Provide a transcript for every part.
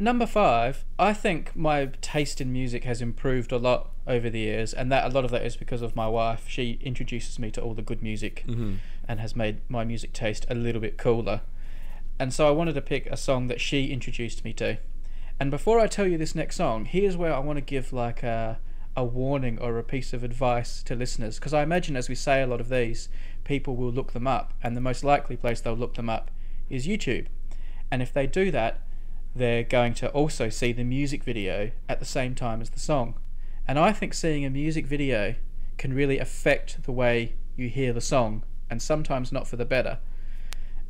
Number five, I think my taste in music has improved a lot over the years, and that a lot of that is because of my wife. She introduces me to all the good music mm-hmm. and has made my music taste a little bit cooler. And so I wanted to pick a song that she introduced me to. And before I tell you this next song, here's where I want to give like a a warning or a piece of advice to listeners because I imagine as we say a lot of these, people will look them up, and the most likely place they'll look them up is YouTube. And if they do that, they're going to also see the music video at the same time as the song. And I think seeing a music video can really affect the way you hear the song, and sometimes not for the better.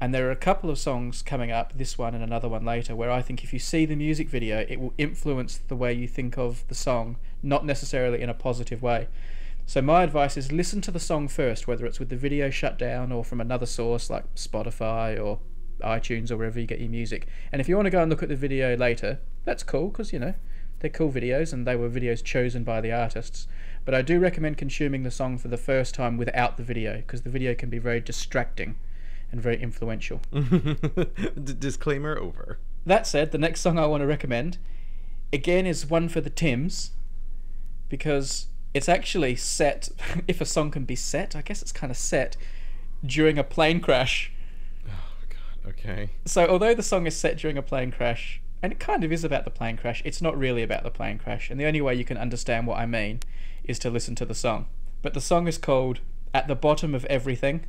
And there are a couple of songs coming up, this one and another one later, where I think if you see the music video, it will influence the way you think of the song, not necessarily in a positive way. So my advice is listen to the song first, whether it's with the video shut down or from another source like Spotify or iTunes or wherever you get your music. And if you want to go and look at the video later, that's cool because you know they're cool videos and they were videos chosen by the artists. But I do recommend consuming the song for the first time without the video because the video can be very distracting and very influential. D- disclaimer over. That said, the next song I want to recommend again is one for the Tims because it's actually set if a song can be set, I guess it's kind of set during a plane crash. God. Okay. So although the song is set during a plane crash, and it kind of is about the plane crash, it's not really about the plane crash. And the only way you can understand what I mean is to listen to the song. But the song is called At the Bottom of Everything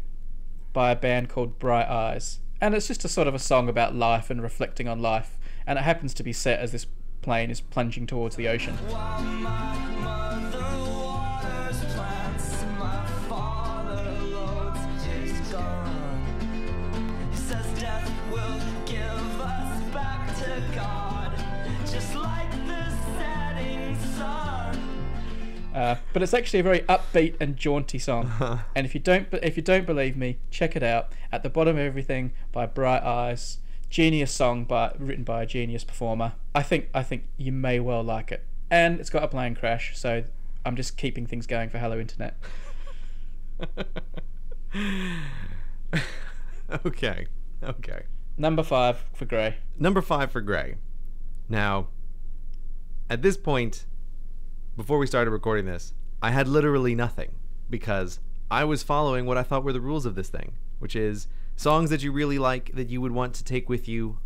by a band called Bright Eyes. And it's just a sort of a song about life and reflecting on life. And it happens to be set as this plane is plunging towards the ocean. Uh, but it's actually a very upbeat and jaunty song. and if you don't, if you don't believe me, check it out. At the bottom of everything by Bright Eyes, genius song by written by a genius performer. I think I think you may well like it. And it's got a plane crash, so I'm just keeping things going for Hello Internet. okay. Okay. Number five for Gray. Number five for Gray. Now, at this point, before we started recording this, I had literally nothing because I was following what I thought were the rules of this thing, which is songs that you really like that you would want to take with you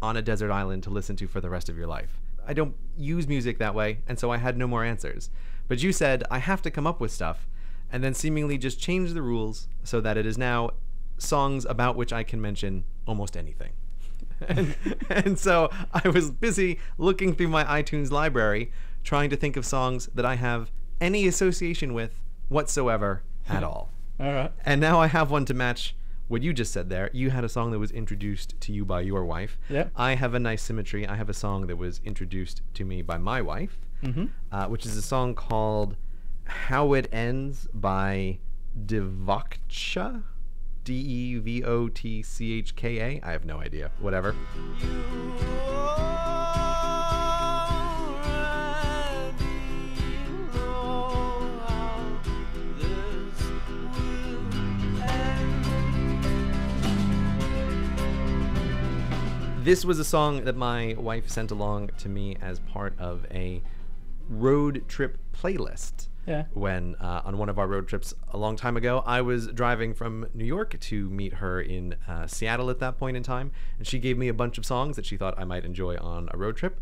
on a desert island to listen to for the rest of your life. I don't use music that way, and so I had no more answers. But you said I have to come up with stuff, and then seemingly just change the rules so that it is now songs about which I can mention almost anything. and, and so I was busy looking through my iTunes library, trying to think of songs that I have any association with whatsoever at all. All right. And now I have one to match what you just said there. You had a song that was introduced to you by your wife. Yep. I have a nice symmetry. I have a song that was introduced to me by my wife, Mm-hmm. uh, which is a song called How It Ends by DeVotchKa. D E V O T C H K A. I have no idea. Whatever. This was a song that my wife sent along to me as part of a road trip playlist. Yeah. When uh, on one of our road trips a long time ago, I was driving from New York to meet her in uh, Seattle at that point in time, and she gave me a bunch of songs that she thought I might enjoy on a road trip.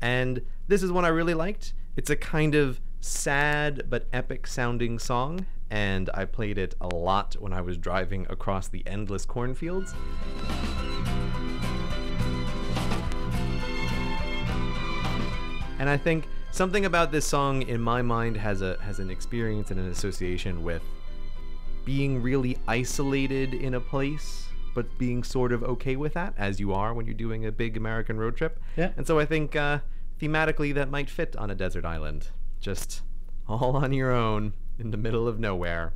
And this is one I really liked. It's a kind of sad but epic sounding song, and I played it a lot when I was driving across the endless cornfields. And I think something about this song in my mind has a has an experience and an association with being really isolated in a place, but being sort of okay with that, as you are when you're doing a big American road trip. Yeah. And so I think uh, thematically that might fit on a desert island, just all on your own in the middle of nowhere.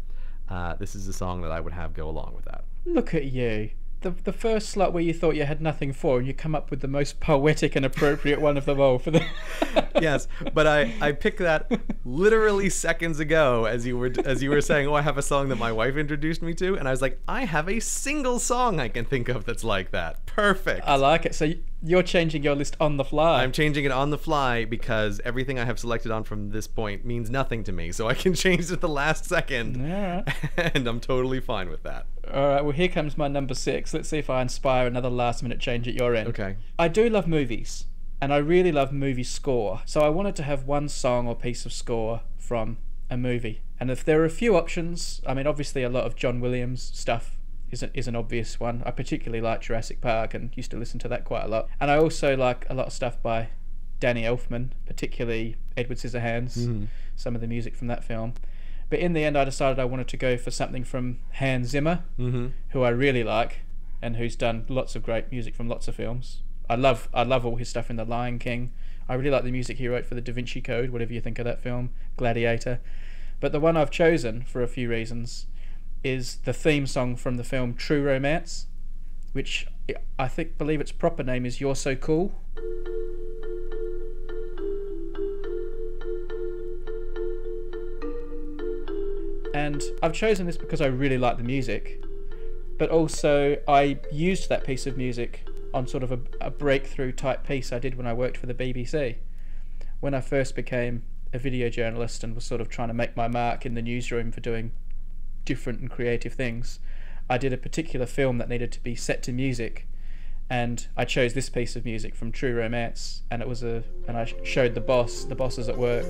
Uh, this is a song that I would have go along with that. Look at you. The, the first slot where you thought you had nothing for, and you come up with the most poetic and appropriate one of them all for the. yes, but I I picked that literally seconds ago as you were as you were saying, "Oh, I have a song that my wife introduced me to." And I was like, "I have a single song I can think of that's like that." Perfect. I like it. So, you, You're changing your list on the fly. I'm changing it on the fly because everything I have selected on from this point means nothing to me. So I can change it at the last second. Alright. And I'm totally fine with that. All right, well, here comes my number six. Let's see if I inspire another last minute change at your end. Okay. I do love movies, and I really love movie score. So I wanted to have one song or piece of score from a movie. And if there are a few options, I mean, obviously, a lot of John Williams stuff is, a, is an obvious one. I particularly like Jurassic Park and used to listen to that quite a lot. And I also like a lot of stuff by Danny Elfman, particularly Edward Scissorhands, mm-hmm. some of the music from that film. But in the end, I decided I wanted to go for something from Hans Zimmer, Mm-hmm. who I really like, and who's done lots of great music from lots of films. I love I love all his stuff in The Lion King. I really like the music he wrote for the Da Vinci Code, whatever you think of that film, Gladiator. But the one I've chosen for a few reasons is the theme song from the film True Romance, which I think believe its proper name is You're So Cool. And I've chosen this because I really like the music, but also I used that piece of music on sort of a, a breakthrough type piece I did when I worked for the BBC. When I first became a video journalist and was sort of trying to make my mark in the newsroom for doing different and creative things, I did a particular film that needed to be set to music, and I chose this piece of music from True Romance, and it was a, and I showed the boss, the bosses at work,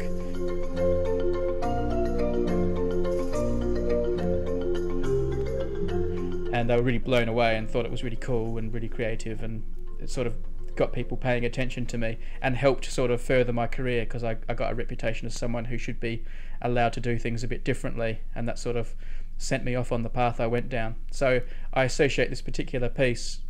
and they were really blown away and thought it was really cool and really creative and it sort of got people paying attention to me and helped sort of further my career because I, I got a reputation as someone who should be allowed to do things a bit differently and that sort of sent me off on the path I went down. So I associate this particular piece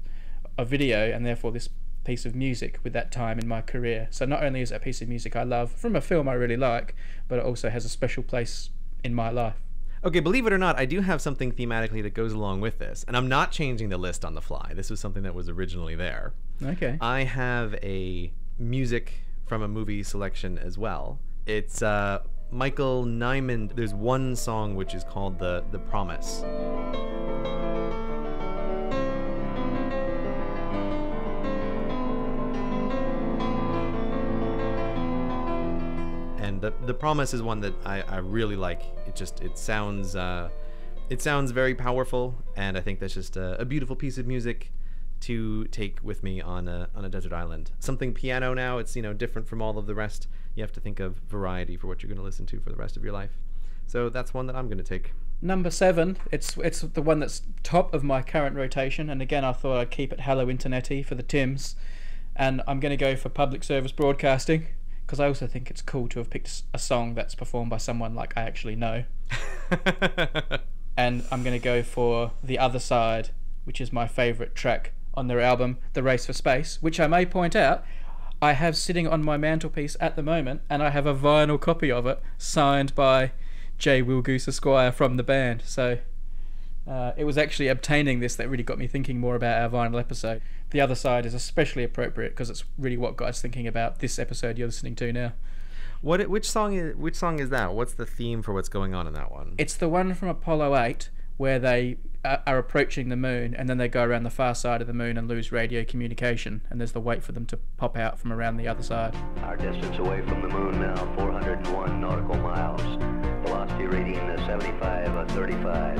of video and therefore this piece of music with that time in my career. So not only is it a piece of music I love from a film I really like, but it also has a special place in my life. Okay, believe it or not, I do have something thematically that goes along with this, and I'm not changing the list on the fly. This was something that was originally there. Okay. I have a music from a movie selection as well. It's uh, Michael Nyman. There's one song which is called the the Promise. The the Promise is one that I, I really like. It just it sounds uh, it sounds very powerful, and I think that's just a, a beautiful piece of music to take with me on a on a desert island. Something piano now. It's you know different from all of the rest. You have to think of variety for what you're going to listen to for the rest of your life. So that's one that I'm going to take. Number seven, it's it's the one that's top of my current rotation, and again I thought I'd keep it Hello Internety for the Tims, and I'm going to go for public service broadcasting because I also think it's cool to have picked a song that's performed by someone like I actually know, and I'm going to go for the other side, which is my favourite track on their album, The Race for Space, which I may point out. I have sitting on my mantelpiece at the moment, and I have a vinyl copy of it signed by J. Willgoose Esquire from the band. So uh, it was actually obtaining this that really got me thinking more about our vinyl episode. The other side is especially appropriate because it's really what got us thinking about this episode you're listening to now. what? Which song is which song is that? What's the theme for what's going on in that one? It's the one from Apollo 8 where they uh, are approaching the moon and then they go around the far side of the moon and lose radio communication and there's the wait for them to pop out from around the other side. Our distance away from the moon now 401 nautical miles. Velocity reading uh, 75 uh, 35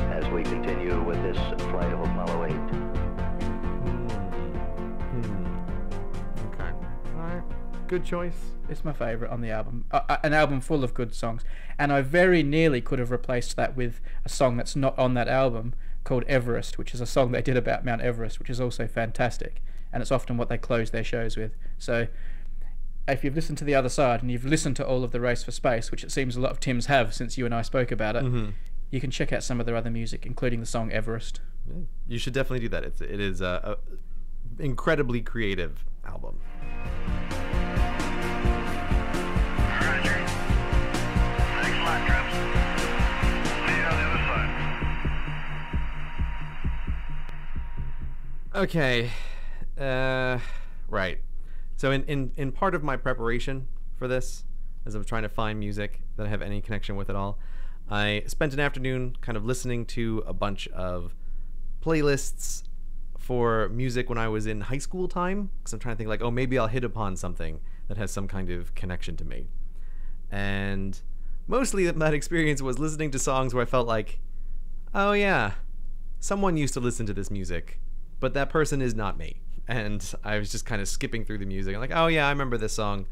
as we continue with this flight of Apollo 8. Good choice. It's my favourite on the album. Uh, an album full of good songs. And I very nearly could have replaced that with a song that's not on that album called Everest, which is a song they did about Mount Everest, which is also fantastic. And it's often what they close their shows with. So if you've listened to the other side and you've listened to all of the Race for Space, which it seems a lot of Tim's have since you and I spoke about it, Mm-hmm. you can check out some of their other music, including the song Everest. You should definitely do that. It's it is a, a incredibly creative album. Okay. Uh, right. So in, in in part of my preparation for this, as I was trying to find music that I have any connection with at all, I spent an afternoon kind of listening to a bunch of playlists for music when I was in high school time because I'm trying to think like, oh, maybe I'll hit upon something that has some kind of connection to me. And mostly that, that experience was listening to songs where I felt like, oh yeah, someone used to listen to this music, but that person is not me. And I was just kind of skipping through the music. I'm like, oh yeah, I remember this song.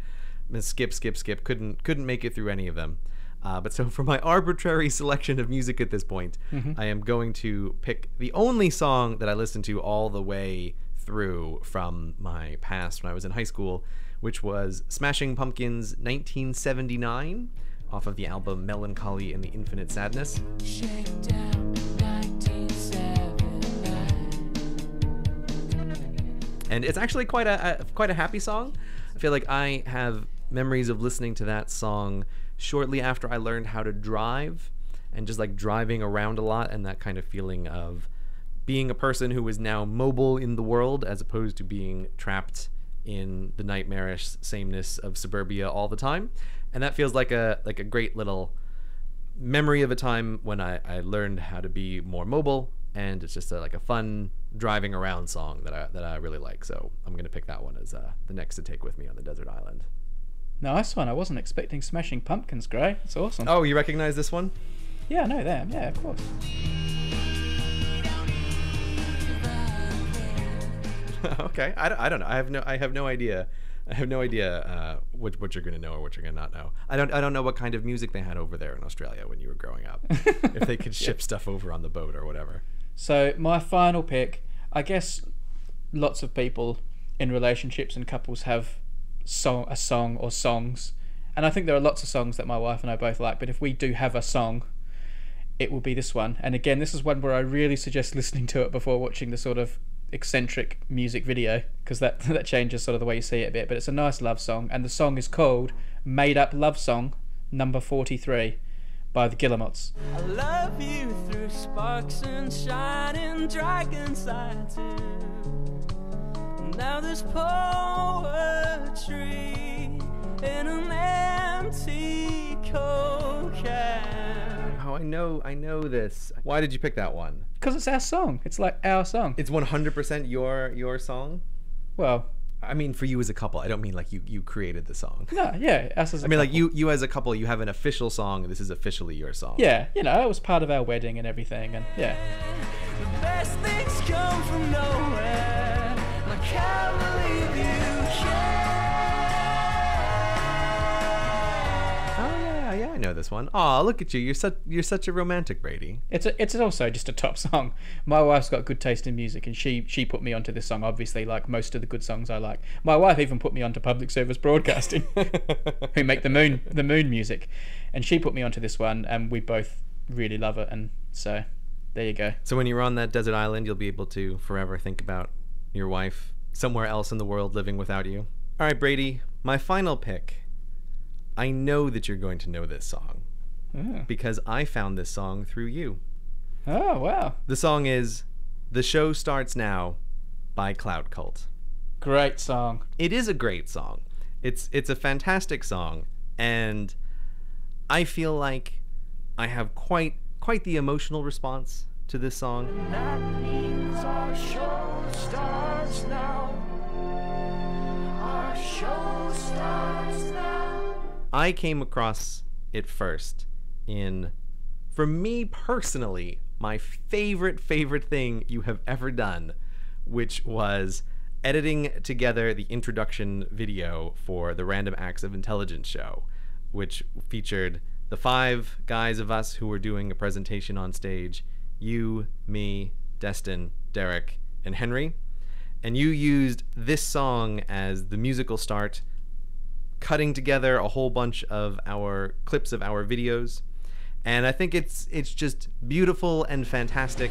And skip, skip, skip. Couldn't couldn't make it through any of them. Uh, but so for my arbitrary selection of music at this point, I am going to pick the only song that I listened to all the way through from my past when I was in high school, which was Smashing Pumpkins 1979 off of the album Mellon Collie and the Infinite Sadness. And it's actually quite a, a quite a happy song. I feel like I have memories of listening to that song shortly after I learned how to drive, and just like driving around a lot, and that kind of feeling of being a person who is now mobile in the world as opposed to being trapped in the nightmarish sameness of suburbia all the time. And that feels like a like a great little memory of a time when I, I learned how to be more mobile and it's just a, like a fun driving around song that I, that I really like so I'm gonna pick that one as uh, the next to take with me on the desert island Nice one. I wasn't expecting Smashing Pumpkins, Gray. It's awesome. oh you recognize this one Yeah, I know them. Yeah, of course. okay I, don't- I don't know I have no I have no idea I have no idea uh, what, what you're gonna know or what you're gonna not know I don't I don't know what kind of music they had over there in Australia when you were growing up if they could ship stuff over on the boat or whatever So my final pick, I guess lots of people in relationships and couples have song a song or songs. And I think there are lots of songs that my wife and I both like, but if we do have a song, it will be this one. And again, this is one where I really suggest listening to it before watching the sort of eccentric music video because that that changes sort of the way you see it a bit, but it's a nice love song and the song is called Made Up Love Song number 43 by the Guillemots. I love you through sparks and shining dragon's eye too. Now there's poetry in an empty coke can. oh I know I know this why did you pick that one Because it's our song. It's like our song. It's 100% your your song. Well, I mean, for you as a couple. I don't mean like you you created the song. no, yeah, us as a I mean, like you you as a couple, you have an official song. This is officially your song. Yeah, you know, it was part of our wedding and everything, and yeah. The best things come from nowhere. I can't believe you know this one. Oh, look at you. You're such you're such a romantic, Brady. It's a, it's also just a top song. My wife's got good taste in music, and she she put me onto this song. Obviously, like most of the good songs I like. My wife even put me onto public service broadcasting, who make the moon the moon music, and she put me onto this one, and we both really love it. And so, there you go. So when you're on that desert island, you'll be able to forever think about your wife somewhere else in the world living without you. All right, Brady. My final pick. I know that you're going to know this song Oh, because I found this song through you. oh wow, The song is "The Show Starts Now" by Cloud Cult. great song. It is a great song. It's it's a fantastic song, and I feel like I have quite quite the emotional response to this song. I came across it first in, for me personally, my favorite, favorite thing you have ever done, which was editing together the introduction video for the Random Acts of Intelligence show, which featured the five guys of us who were doing a presentation on stage you, me, Destin, Derek, and Henry. And you used this song as the musical start cutting together a whole bunch of our clips of our videos. And i think it's it's just beautiful and fantastic.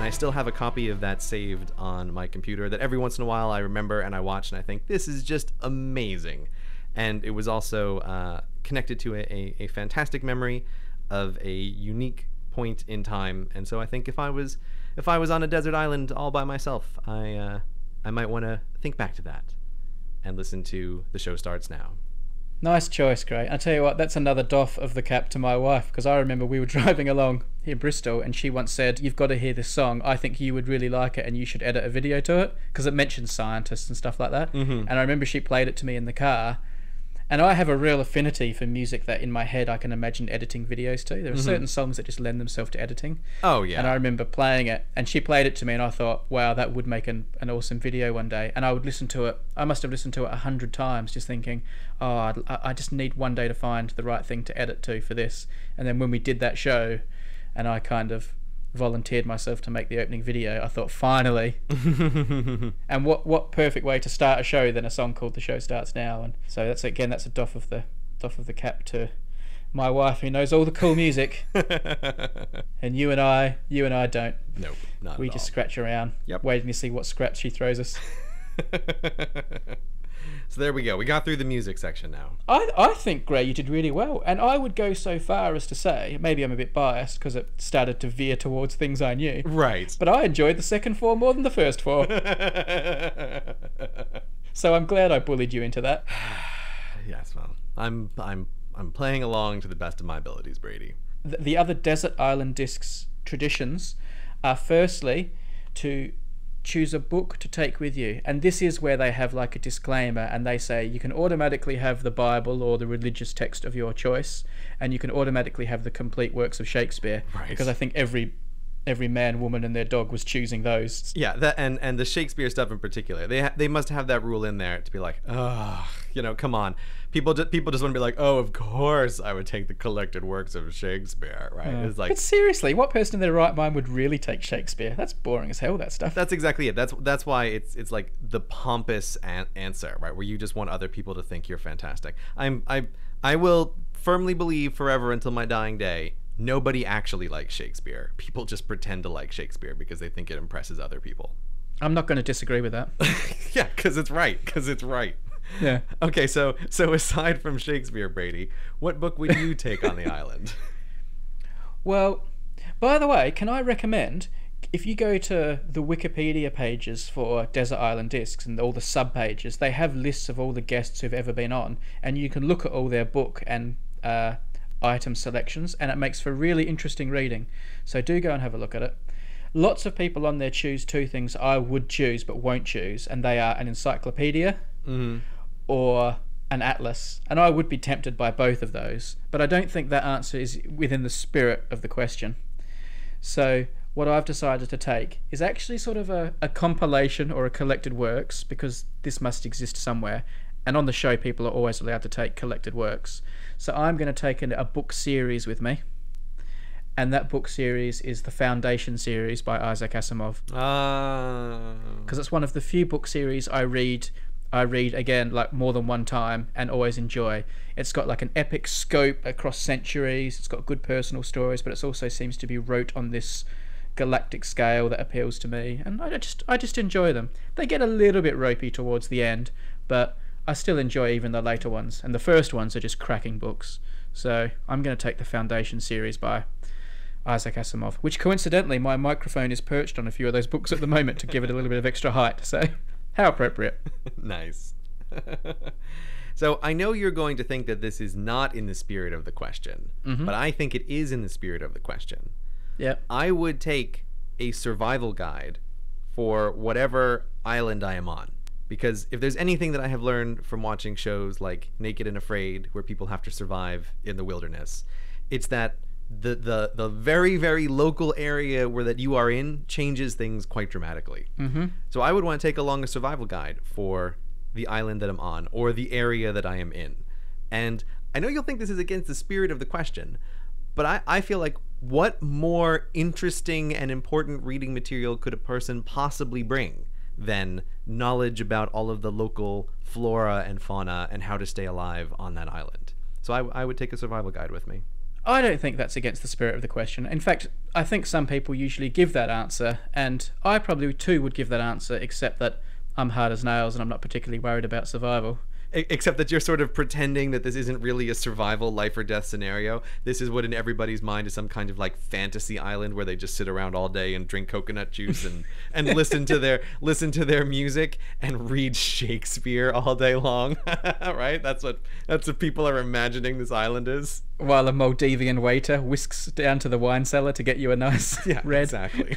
I still have a copy of that saved on my computer that every once in a while i remember and i watch and i think this is just amazing. And it was also uh, connected to a, a, a fantastic memory of a unique point in time and so i think if i was if i was on a desert island all by myself i uh, i might want to think back to that and listen to The Show Starts Now. Nice choice, Gray. I tell you what, that's another doff of the cap to my wife because I remember we were driving along here in Bristol and she once said, "You've got to hear this song. I think you would really like it, and you should edit a video to it because it mentions scientists and stuff like that." Mm-hmm. And I remember she played it to me in the car, and I have a real affinity for music that in my head I can imagine editing videos to. There are mm-hmm. certain songs that just lend themselves to editing. Oh, yeah. And I remember playing it, and she played it to me, and I thought, wow, that would make an, an awesome video one day. And I would listen to it. I must have listened to it a hundred times, just thinking, oh, I'd, I just need one day to find the right thing to edit to for this. And then when we did that show, and I kind of volunteered myself to make the opening video, I thought, finally. and what what perfect way to start a show than a song called "The Show Starts Now"? And so that's again, that's a doff of the doff of the cap to my wife who knows all the cool music, and you and I, you and I don't. nope, not We just all. scratch around, Yep. waiting to see what scraps she throws us. so there we go. We got through the music section now. I, I think, Gray, you did really well. And I would go so far as to say, maybe I'm a bit biased because it started to veer towards things I knew, Right. but I enjoyed the second four more than the first four. so I'm glad I bullied you into that. yes, well, I'm I'm I'm playing along to the best of my abilities, Brady. The, the other Desert Island Discs traditions are firstly to choose a book to take with you. And this is where they have like a disclaimer and they say you can automatically have the Bible or the religious text of your choice and you can automatically have the complete works of Shakespeare Right. because I think every every man, woman and their dog was choosing those. Yeah, that and and the Shakespeare stuff in particular. They ha- they must have that rule in there to be like, oh, you know, come on. People just people just want to be like, oh, of course I would take the collected works of Shakespeare, right? It's like but seriously, what person in their right mind would really take Shakespeare? That's boring as hell that stuff. that's exactly it. That's that's why it's it's like the pompous an- answer, right? Where you just want other people to think you're fantastic. I'm I I will firmly believe forever until my dying day. Nobody actually likes Shakespeare. People just pretend to like Shakespeare because they think it impresses other people. I'm not going to disagree with that. yeah, because it's right. Because it's right. Yeah. Okay, so so aside from Shakespeare, Brady, what book would you take on the island? Well, by the way, can I recommend if you go to the Wikipedia pages for Desert Island Discs and all the sub pages, they have lists of all the guests who've ever been on, and you can look at all their book and uh, item selections, and it makes for really interesting reading. So do go and have a look at it. Lots of people on there choose two things I would choose but won't choose, and they are an encyclopedia or an atlas. And I would be tempted by both of those, but I don't think that answer is within the spirit of the question. So, what I've decided to take is actually sort of a, a compilation or a collected works, because this must exist somewhere. And on the show, people are always allowed to take collected works. So, I'm going to take an, a book series with me. And that book series is the Foundation series by Isaac Asimov Uh, because it's one of the few book series I read. I read again like more than one time and always enjoy. It's got like an epic scope across centuries. It's got good personal stories, but it also seems to be wrote on this galactic scale that appeals to me, and I just I just enjoy them. They get a little bit ropey towards the end, but I still enjoy even the later ones. And the first ones are just cracking books. So I'm going to take the Foundation series by Isaac Asimov, which coincidentally my microphone is perched on a few of those books at the moment to give it a little bit of extra height. So, how appropriate. nice. so I know you're going to think that this is not in the spirit of the question, mm-hmm. but I think it is in the spirit of the question. Yeah. I would take a survival guide for whatever island I am on. Because if there's anything that I have learned from watching shows like Naked and Afraid, where people have to survive in the wilderness, it's that the the, the very very local area where that you are in changes things quite dramatically. Mm-hmm. So I would want to take along a survival guide for the island that I'm on or the area that I am in. And I know you'll think this is against the spirit of the question, but I, I feel like what more interesting and important reading material could a person possibly bring than knowledge about all of the local flora and fauna and how to stay alive on that island? So I, I would take a survival guide with me. I don't think that's against the spirit of the question. In fact, I think some people usually give that answer, and I probably too would give that answer, except that I'm hard as nails and I'm not particularly worried about survival. Except that you're sort of pretending that this isn't really a survival life or death scenario. This is what in everybody's mind is some kind of like fantasy island where they just sit around all day and drink coconut juice and, and listen to their listen to their music and read Shakespeare all day long. right? That's what that's what people are imagining this island is. While a Maldivian waiter whisks down to the wine cellar to get you a nice Yeah, red. exactly.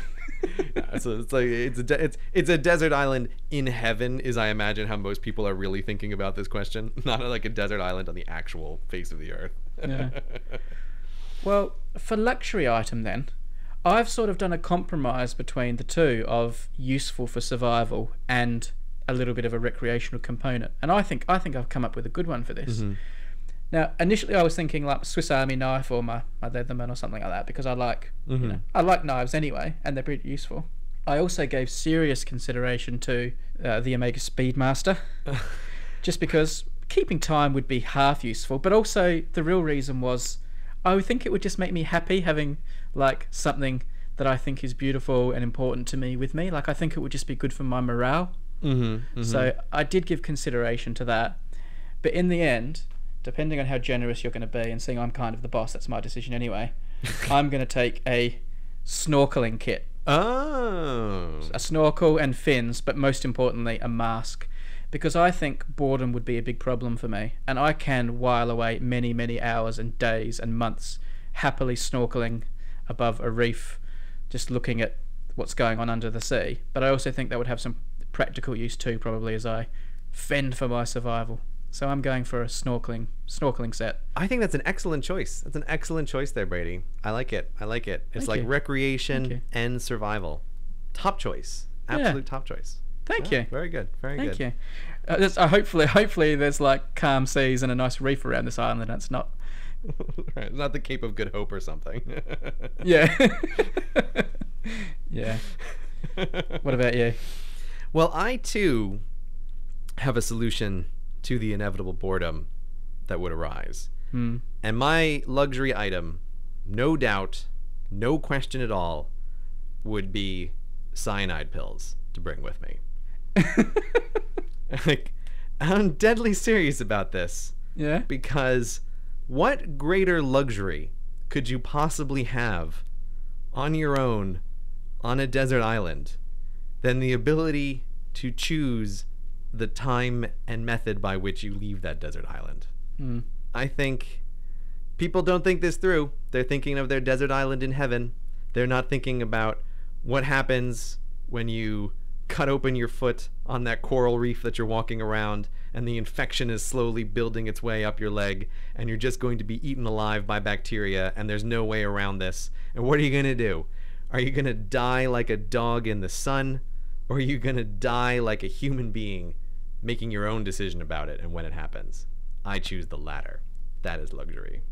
Yeah, so it's like it's a de- it's it's a desert island in heaven. Is I imagine how most people are really thinking about this question, not like a desert island on the actual face of the earth. Yeah. Well, for luxury item then, I've sort of done a compromise between the two of useful for survival and a little bit of a recreational component. And I think I think I've come up with a good one for this. Mm-hmm. Now, initially I was thinking like Swiss Army knife or my, my Leatherman or something like that because I like you know, I like knives anyway and they're pretty useful. I also gave serious consideration to uh, the Omega Speedmaster just because keeping time would be half useful, but also the real reason was I would think it would just make me happy having like something that I think is beautiful and important to me with me. Like I think it would just be good for my morale. mm-hmm, So I did give consideration to that. But in the end, depending on how generous you're going to be, and seeing I'm kind of the boss, that's my decision anyway. I'm going to take a snorkeling kit, Oh. a snorkel and fins, but most importantly, a mask. Because I think boredom would be a big problem for me, and I can while away many, many hours and days and months happily snorkeling above a reef, just looking at what's going on under the sea. But I also think that would have some practical use too, probably as I fend for my survival. So I'm going for a snorkeling snorkeling set. I think that's an excellent choice. That's an excellent choice there, Brady. I like it. I like it. It's Thank like you. recreation and survival. Top choice. Yeah. Absolute top choice. Thank Yeah, you. Very good. Very Thank good. Thank you. Uh, uh, hopefully, hopefully there's like calm seas and a nice reef around this island, and it's not. right. It's not the Cape of Good Hope or something. Yeah. yeah. What about you? Well, I too have a solution to the inevitable boredom that would arise. Hmm. And my luxury item, no doubt, no question at all, would be cyanide pills to bring with me. like, I'm deadly serious about this Yeah. because what greater luxury could you possibly have on your own on a desert island than the ability to choose the time and method by which you leave that desert island? Hmm. I think people don't think this through. They're thinking of their desert island in heaven. They're not thinking about what happens when you cut open your foot on that coral reef that you're walking around and the infection is slowly building its way up your leg and you're just going to be eaten alive by bacteria and there's no way around this. And what are you going to do? Are you going to die like a dog in the sun or are you going to die like a human being making your own decision about it and when it happens? I choose the latter. That is luxury.